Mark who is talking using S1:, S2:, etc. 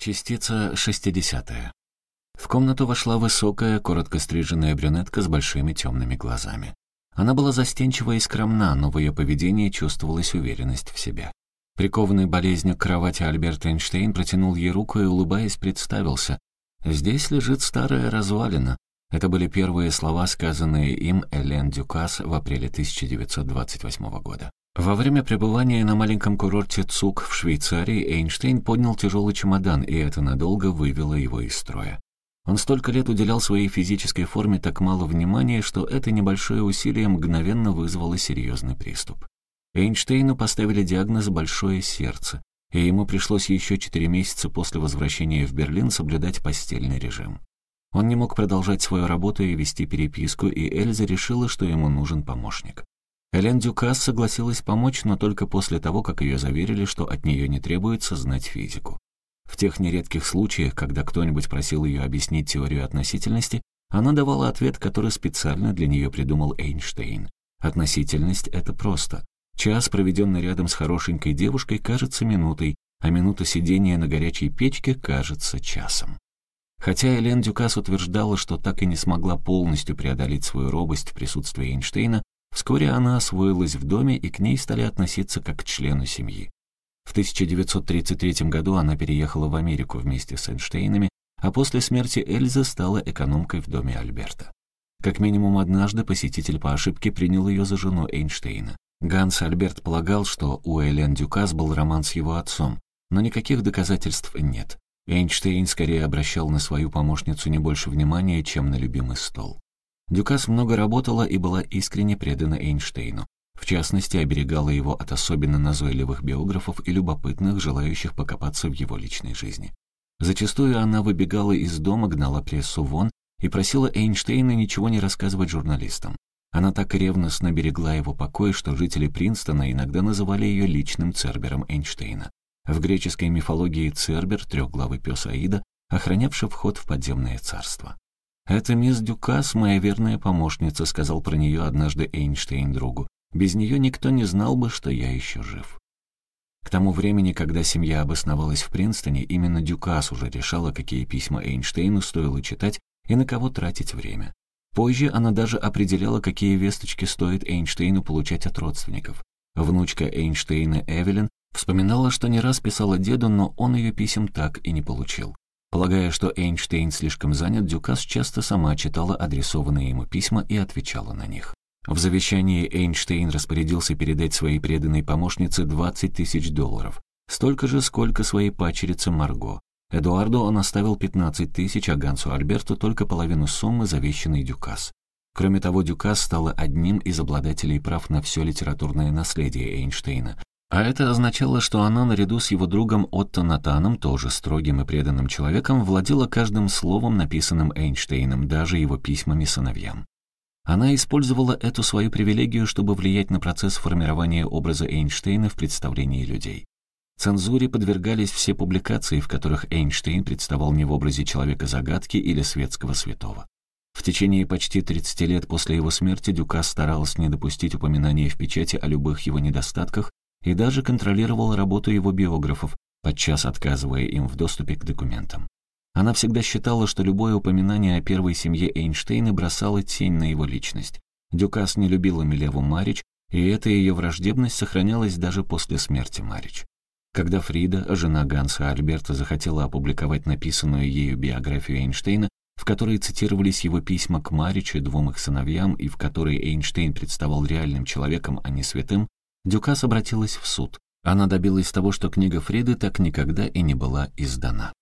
S1: Частица 60. В комнату вошла высокая, коротко стриженная брюнетка с большими темными глазами. Она была застенчива и скромна, но в ее поведении чувствовалась уверенность в себе. Прикованный болезнью к кровати Альберт Эйнштейн протянул ей руку и, улыбаясь, представился. «Здесь лежит старая развалина». Это были первые слова, сказанные им Элен Дюкас в апреле 1928 года. Во время пребывания на маленьком курорте Цук в Швейцарии Эйнштейн поднял тяжелый чемодан, и это надолго вывело его из строя. Он столько лет уделял своей физической форме так мало внимания, что это небольшое усилие мгновенно вызвало серьезный приступ. Эйнштейну поставили диагноз «большое сердце», и ему пришлось еще четыре месяца после возвращения в Берлин соблюдать постельный режим. Он не мог продолжать свою работу и вести переписку, и Эльза решила, что ему нужен помощник. Элен Дюкас согласилась помочь, но только после того, как ее заверили, что от нее не требуется знать физику. В тех нередких случаях, когда кто-нибудь просил ее объяснить теорию относительности, она давала ответ, который специально для нее придумал Эйнштейн. Относительность — это просто. Час, проведенный рядом с хорошенькой девушкой, кажется минутой, а минута сидения на горячей печке кажется часом. Хотя Элен Дюкас утверждала, что так и не смогла полностью преодолеть свою робость в присутствии Эйнштейна, Вскоре она освоилась в доме, и к ней стали относиться как к члену семьи. В 1933 году она переехала в Америку вместе с Эйнштейнами, а после смерти Эльзы стала экономкой в доме Альберта. Как минимум однажды посетитель по ошибке принял ее за жену Эйнштейна. Ганс Альберт полагал, что у Элен Дюкас был роман с его отцом, но никаких доказательств нет. Эйнштейн скорее обращал на свою помощницу не больше внимания, чем на любимый стол. Дюкас много работала и была искренне предана Эйнштейну. В частности, оберегала его от особенно назойливых биографов и любопытных, желающих покопаться в его личной жизни. Зачастую она выбегала из дома, гнала прессу вон и просила Эйнштейна ничего не рассказывать журналистам. Она так ревностно берегла его покой, что жители Принстона иногда называли ее личным Цербером Эйнштейна. В греческой мифологии Цербер, трехглавый пес Аида, охранявший вход в подземное царство. «Это мисс Дюкас, моя верная помощница», — сказал про нее однажды Эйнштейн другу. «Без нее никто не знал бы, что я еще жив». К тому времени, когда семья обосновалась в Принстоне, именно Дюкас уже решала, какие письма Эйнштейну стоило читать и на кого тратить время. Позже она даже определяла, какие весточки стоит Эйнштейну получать от родственников. Внучка Эйнштейна Эвелин вспоминала, что не раз писала деду, но он ее писем так и не получил. Полагая, что Эйнштейн слишком занят, Дюкас часто сама читала адресованные ему письма и отвечала на них. В завещании Эйнштейн распорядился передать своей преданной помощнице 20 тысяч долларов, столько же, сколько своей пачерице Марго. Эдуарду он оставил 15 тысяч, а Гансу Альберту только половину суммы, завещанной Дюкас. Кроме того, Дюкас стала одним из обладателей прав на все литературное наследие Эйнштейна, а это означало, что она, наряду с его другом Отто Натаном, тоже строгим и преданным человеком, владела каждым словом, написанным Эйнштейном, даже его письмами сыновьям. Она использовала эту свою привилегию, чтобы влиять на процесс формирования образа Эйнштейна в представлении людей. Цензуре подвергались все публикации, в которых Эйнштейн представал не в образе человека-загадки или светского святого. В течение почти 30 лет после его смерти Дюкас старалась не допустить упоминания в печати о любых его недостатках и даже контролировала работу его биографов, подчас отказывая им в доступе к документам. Она всегда считала, что любое упоминание о первой семье Эйнштейна бросало тень на его личность. Дюкас не любила Милеву Марич, и эта ее враждебность сохранялась даже после смерти Марич. Когда Фрида, жена Ганса Альберта, захотела опубликовать написанную ею биографию Эйнштейна, в которой цитировались его письма к Марич и двум их сыновьям, и в которой Эйнштейн представал реальным человеком, а не святым, Дюкас обратилась в суд. Она добилась того, что книга Фриды так никогда и не была издана.